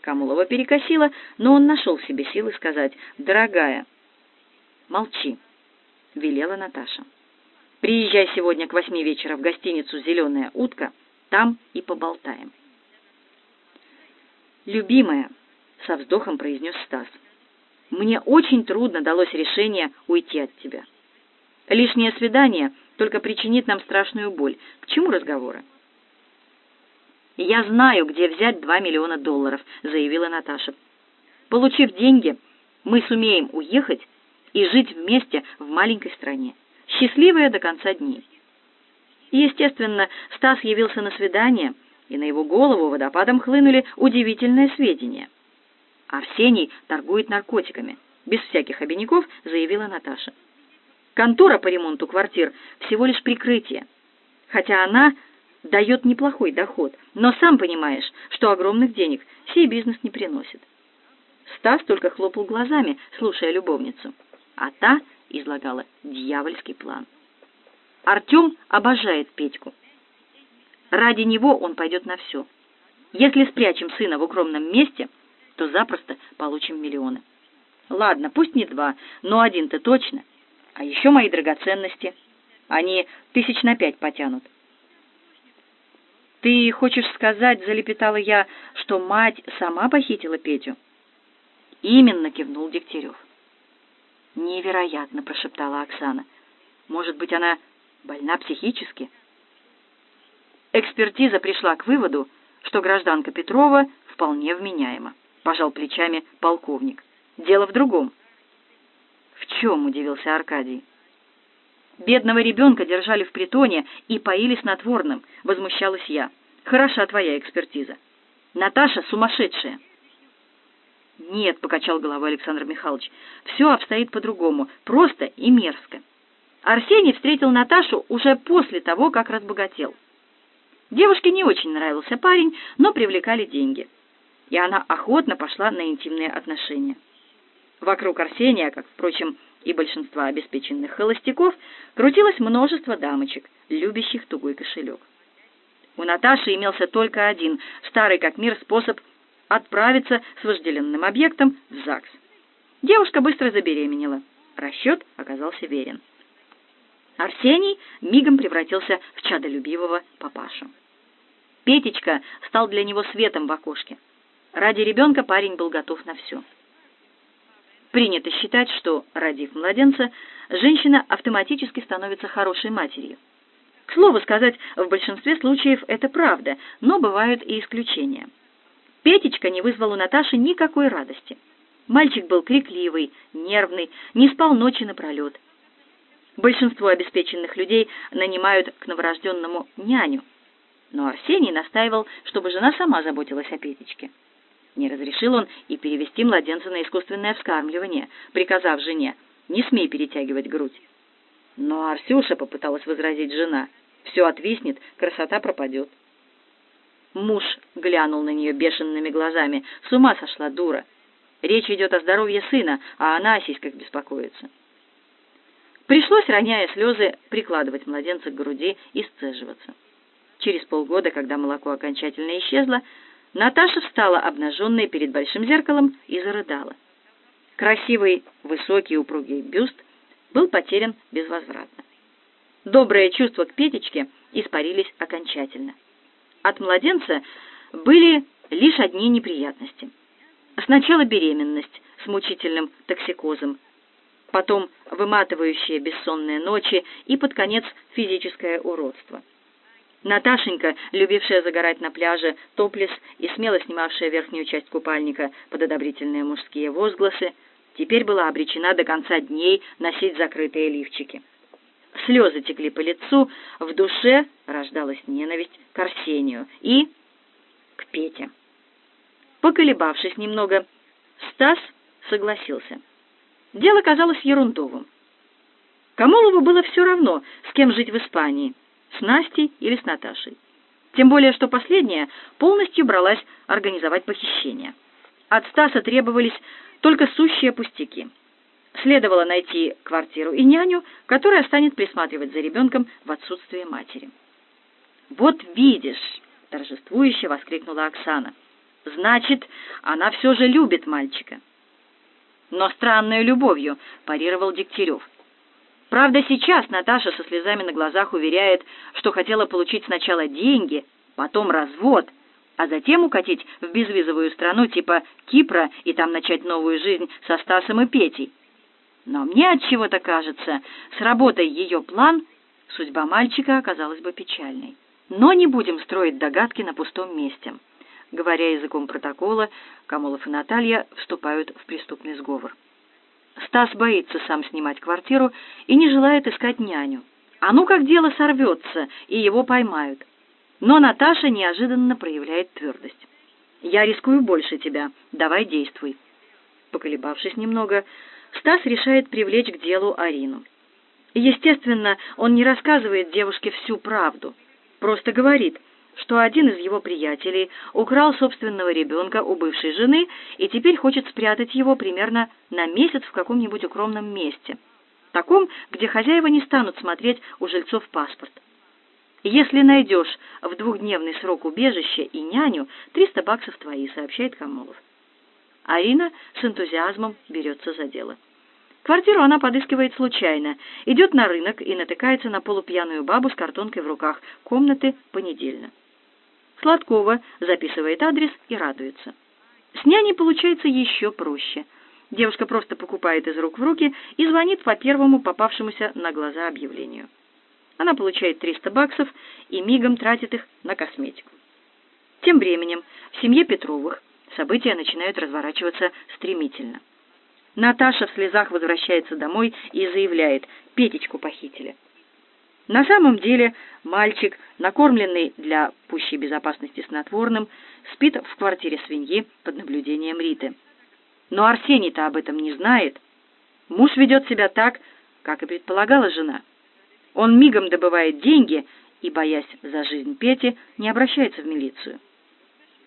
Камулова перекосила, но он нашел в себе силы сказать «Дорогая, молчи». — велела Наташа. «Приезжай сегодня к восьми вечера в гостиницу «Зеленая утка», там и поболтаем». «Любимая», — со вздохом произнес Стас, — «мне очень трудно далось решение уйти от тебя. Лишнее свидание только причинит нам страшную боль. К чему разговоры?» «Я знаю, где взять два миллиона долларов», — заявила Наташа. «Получив деньги, мы сумеем уехать и жить вместе в маленькой стране, счастливые до конца дней. Естественно, Стас явился на свидание, и на его голову водопадом хлынули удивительные сведения. Арсений торгует наркотиками, без всяких обиняков, заявила Наташа. Контора по ремонту квартир всего лишь прикрытие, хотя она дает неплохой доход, но сам понимаешь, что огромных денег сей бизнес не приносит. Стас только хлопал глазами, слушая любовницу, а та излагала дьявольский план. Артем обожает Петьку. Ради него он пойдет на все. Если спрячем сына в укромном месте, то запросто получим миллионы. Ладно, пусть не два, но один-то точно. А еще мои драгоценности. Они тысяч на пять потянут. «Ты хочешь сказать, — залепетала я, — что мать сама похитила Петю?» «Именно», — кивнул Дегтярев. «Невероятно», — прошептала Оксана. «Может быть, она больна психически?» Экспертиза пришла к выводу, что гражданка Петрова вполне вменяема. Пожал плечами полковник. Дело в другом. В чем, удивился Аркадий. Бедного ребенка держали в притоне и поили снотворным, возмущалась я. Хороша твоя экспертиза. Наташа сумасшедшая. Нет, покачал головой Александр Михайлович. Все обстоит по-другому, просто и мерзко. Арсений встретил Наташу уже после того, как разбогател. Девушке не очень нравился парень, но привлекали деньги. И она охотно пошла на интимные отношения. Вокруг Арсения, как, впрочем, и большинства обеспеченных холостяков, крутилось множество дамочек, любящих тугой кошелек. У Наташи имелся только один, старый как мир, способ отправиться с вожделенным объектом в ЗАГС. Девушка быстро забеременела. Расчет оказался верен. Арсений мигом превратился в чадолюбивого папашу. Петечка стал для него светом в окошке. Ради ребенка парень был готов на все. Принято считать, что, родив младенца, женщина автоматически становится хорошей матерью. К слову сказать, в большинстве случаев это правда, но бывают и исключения. Петечка не вызвал у Наташи никакой радости. Мальчик был крикливый, нервный, не спал ночи напролет. Большинство обеспеченных людей нанимают к новорожденному няню, но Арсений настаивал, чтобы жена сама заботилась о Петечке. Не разрешил он и перевести младенца на искусственное вскармливание, приказав жене «не смей перетягивать грудь». Но Арсюша попыталась возразить жена «все отвиснет, красота пропадет». Муж глянул на нее бешеными глазами. С ума сошла дура. Речь идет о здоровье сына, а она о сиськах беспокоится. Пришлось, роняя слезы, прикладывать младенца к груди и сцеживаться. Через полгода, когда молоко окончательно исчезло, Наташа встала обнаженная перед большим зеркалом и зарыдала. Красивый, высокий, упругий бюст был потерян безвозвратно. Добрые чувства к Петечке испарились окончательно. От младенца были лишь одни неприятности. Сначала беременность с мучительным токсикозом, потом выматывающие бессонные ночи и под конец физическое уродство. Наташенька, любившая загорать на пляже, топлес и смело снимавшая верхнюю часть купальника под одобрительные мужские возгласы, теперь была обречена до конца дней носить закрытые лифчики. Слезы текли по лицу, в душе рождалась ненависть к Арсению и к Пете. Поколебавшись немного, Стас согласился. Дело казалось ерундовым. Камолову было все равно, с кем жить в Испании — с Настей или с Наташей. Тем более, что последняя полностью бралась организовать похищение. От Стаса требовались только сущие пустяки. Следовало найти квартиру и няню, которая станет присматривать за ребенком в отсутствие матери. «Вот видишь!» — торжествующе воскликнула Оксана. «Значит, она все же любит мальчика». «Но странной любовью», — парировал Дегтярев. Правда, сейчас Наташа со слезами на глазах уверяет, что хотела получить сначала деньги, потом развод, а затем укатить в безвизовую страну типа Кипра и там начать новую жизнь со Стасом и Петей. Но мне от чего-то кажется, с работой ее план судьба мальчика оказалась бы печальной. Но не будем строить догадки на пустом месте. Говоря языком протокола, Камолов и Наталья вступают в преступный сговор. Стас боится сам снимать квартиру и не желает искать няню. А ну как дело сорвется, и его поймают. Но Наташа неожиданно проявляет твердость. «Я рискую больше тебя. Давай действуй». Поколебавшись немного, Стас решает привлечь к делу Арину. Естественно, он не рассказывает девушке всю правду, просто говорит, что один из его приятелей украл собственного ребенка у бывшей жены и теперь хочет спрятать его примерно на месяц в каком-нибудь укромном месте, таком, где хозяева не станут смотреть у жильцов паспорт. «Если найдешь в двухдневный срок убежище и няню, 300 баксов твои», — сообщает Камолов. Арина с энтузиазмом берется за дело. Квартиру она подыскивает случайно, идет на рынок и натыкается на полупьяную бабу с картонкой в руках. Комнаты понедельно. Сладкова записывает адрес и радуется. С няней получается еще проще. Девушка просто покупает из рук в руки и звонит по первому попавшемуся на глаза объявлению. Она получает 300 баксов и мигом тратит их на косметику. Тем временем в семье Петровых события начинают разворачиваться стремительно. Наташа в слезах возвращается домой и заявляет, Петечку похитили. На самом деле мальчик, накормленный для пущей безопасности снотворным, спит в квартире свиньи под наблюдением Риты. Но Арсений-то об этом не знает. Муж ведет себя так, как и предполагала жена. Он мигом добывает деньги и, боясь за жизнь Пети, не обращается в милицию.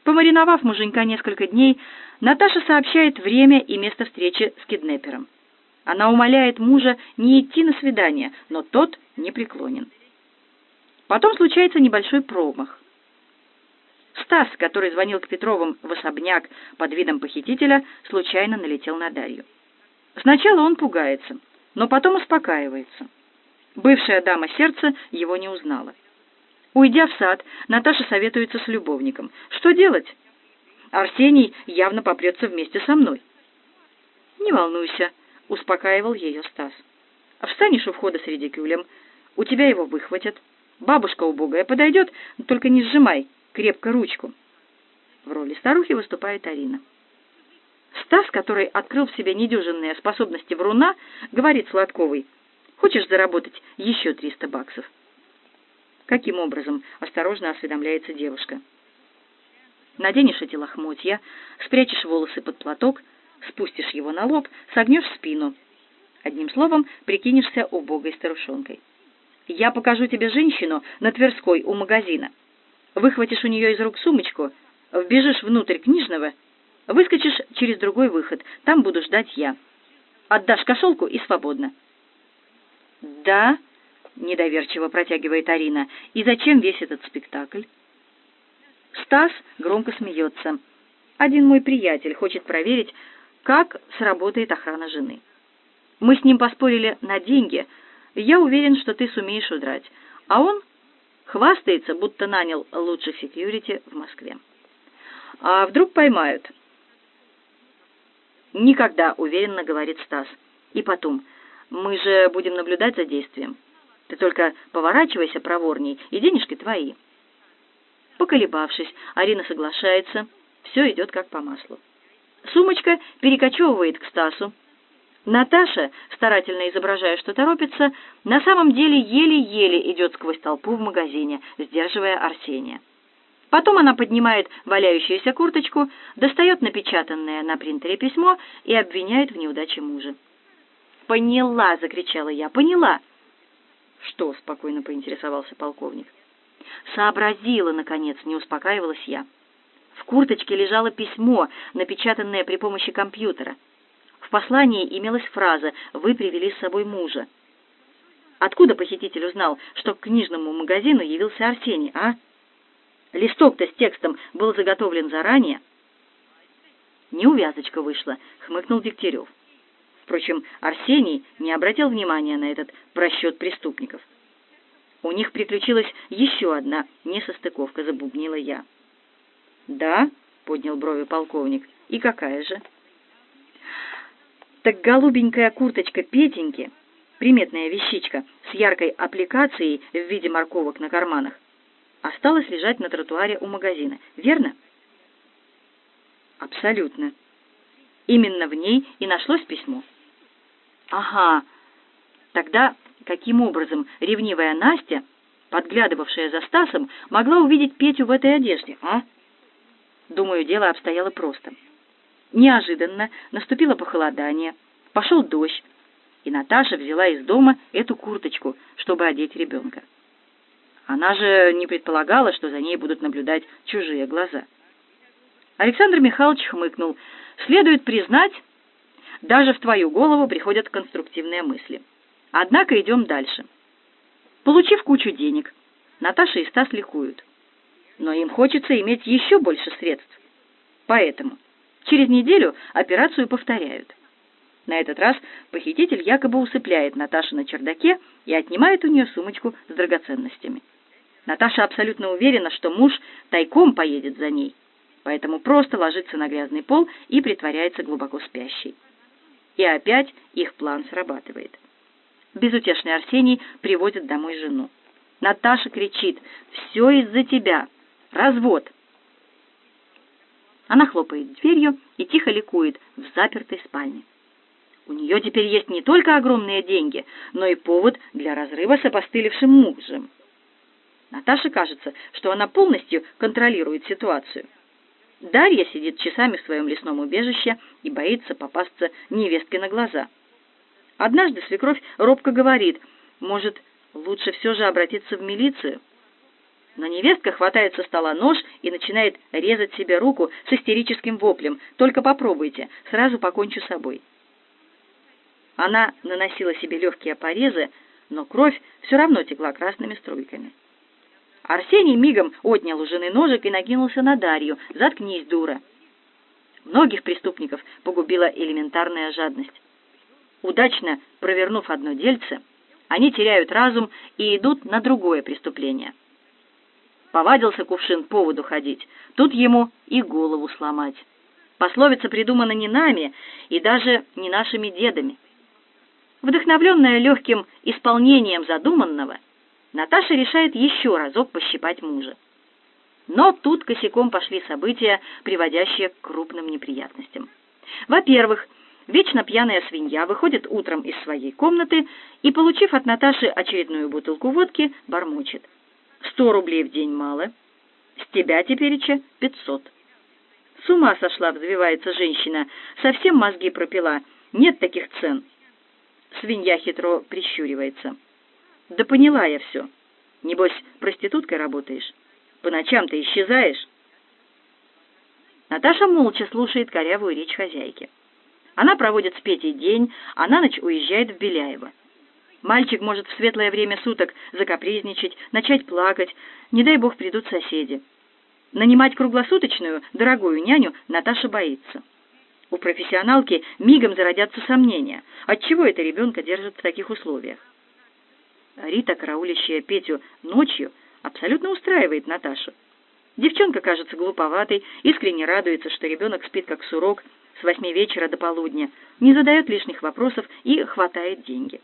Помариновав муженька несколько дней, Наташа сообщает время и место встречи с киднепером. Она умоляет мужа не идти на свидание, но тот не преклонен. Потом случается небольшой промах. Стас, который звонил к Петровым в особняк под видом похитителя, случайно налетел на Дарью. Сначала он пугается, но потом успокаивается. Бывшая дама сердца его не узнала. Уйдя в сад, Наташа советуется с любовником. Что делать? Арсений явно попрется вместе со мной. «Не волнуйся», — успокаивал ее Стас. «Встанешь у входа с редикюлем, у тебя его выхватят. Бабушка убогая подойдет, только не сжимай крепко ручку». В роли старухи выступает Арина. Стас, который открыл в себе недюжинные способности вруна, говорит Сладковой, «Хочешь заработать еще триста баксов?» «Каким образом?» — осторожно осведомляется девушка. «Наденешь эти лохмотья, спрячешь волосы под платок, спустишь его на лоб, согнешь спину. Одним словом, прикинешься убогой старушонкой. Я покажу тебе женщину на Тверской у магазина. Выхватишь у нее из рук сумочку, вбежишь внутрь книжного, выскочишь через другой выход, там буду ждать я. Отдашь кошелку и свободно». «Да», — недоверчиво протягивает Арина. «И зачем весь этот спектакль?» Стас громко смеется. «Один мой приятель хочет проверить, как сработает охрана жены. Мы с ним поспорили на деньги. Я уверен, что ты сумеешь удрать. А он хвастается, будто нанял лучших секьюрити в Москве. А вдруг поймают?» «Никогда», — уверенно говорит Стас. «И потом, мы же будем наблюдать за действием. Ты только поворачивайся проворней, и денежки твои». Поколебавшись, Арина соглашается. Все идет как по маслу. Сумочка перекочевывает к Стасу. Наташа, старательно изображая, что торопится, на самом деле еле-еле идет сквозь толпу в магазине, сдерживая Арсения. Потом она поднимает валяющуюся курточку, достает напечатанное на принтере письмо и обвиняет в неудаче мужа. «Поняла!» — закричала я. «Поняла!» «Что?» — спокойно поинтересовался полковник. «Сообразила, наконец, не успокаивалась я. В курточке лежало письмо, напечатанное при помощи компьютера. В послании имелась фраза «Вы привели с собой мужа». Откуда похититель узнал, что к книжному магазину явился Арсений, а? Листок-то с текстом был заготовлен заранее. «Неувязочка вышла», — хмыкнул Дегтярев. Впрочем, Арсений не обратил внимания на этот просчет преступников. У них приключилась еще одна несостыковка, забубнила я. «Да?» — поднял брови полковник. «И какая же?» «Так голубенькая курточка Петеньки, приметная вещичка с яркой аппликацией в виде морковок на карманах, осталась лежать на тротуаре у магазина, верно?» «Абсолютно. Именно в ней и нашлось письмо». «Ага, тогда каким образом ревнивая Настя, подглядывавшая за Стасом, могла увидеть Петю в этой одежде, а? Думаю, дело обстояло просто. Неожиданно наступило похолодание, пошел дождь, и Наташа взяла из дома эту курточку, чтобы одеть ребенка. Она же не предполагала, что за ней будут наблюдать чужие глаза. Александр Михайлович хмыкнул. «Следует признать, даже в твою голову приходят конструктивные мысли. Однако идем дальше. Получив кучу денег, Наташа и Стас ликуют. Но им хочется иметь еще больше средств. Поэтому через неделю операцию повторяют. На этот раз похититель якобы усыпляет Наташу на чердаке и отнимает у нее сумочку с драгоценностями. Наташа абсолютно уверена, что муж тайком поедет за ней, поэтому просто ложится на грязный пол и притворяется глубоко спящей. И опять их план срабатывает. Безутешный Арсений приводит домой жену. Наташа кричит «Все из-за тебя! Развод!» Она хлопает дверью и тихо ликует в запертой спальне. У нее теперь есть не только огромные деньги, но и повод для разрыва с опостылевшим мужем. Наташе кажется, что она полностью контролирует ситуацию. Дарья сидит часами в своем лесном убежище и боится попасться невестке на глаза. Однажды свекровь робко говорит, может, лучше все же обратиться в милицию. Но невестка хватает со стола нож и начинает резать себе руку с истерическим воплем. «Только попробуйте, сразу покончу с собой». Она наносила себе легкие порезы, но кровь все равно текла красными струйками. Арсений мигом отнял у жены ножик и накинулся на Дарью. «Заткнись, дура!» Многих преступников погубила элементарная жадность. Удачно провернув одно дельце, они теряют разум и идут на другое преступление. Повадился кувшин по воду ходить, тут ему и голову сломать. Пословица придумана не нами и даже не нашими дедами. Вдохновленная легким исполнением задуманного, Наташа решает еще разок пощипать мужа. Но тут косяком пошли события, приводящие к крупным неприятностям. Во-первых, вечно пьяная свинья выходит утром из своей комнаты и, получив от Наташи очередную бутылку водки, бормочет. «Сто рублей в день мало. С тебя тепереча пятьсот». С ума сошла, взвивается женщина, совсем мозги пропила, нет таких цен. Свинья хитро прищуривается. Да поняла я все. Небось, проституткой работаешь? По ночам ты исчезаешь? Наташа молча слушает корявую речь хозяйки. Она проводит с Петей день, а на ночь уезжает в Беляево. Мальчик может в светлое время суток закапризничать, начать плакать, не дай бог придут соседи. Нанимать круглосуточную, дорогую няню Наташа боится. У профессионалки мигом зародятся сомнения, отчего это ребенка держат в таких условиях. Рита, караулящая Петю ночью, абсолютно устраивает Наташу. Девчонка кажется глуповатой, искренне радуется, что ребенок спит как сурок с восьми вечера до полудня, не задает лишних вопросов и хватает деньги.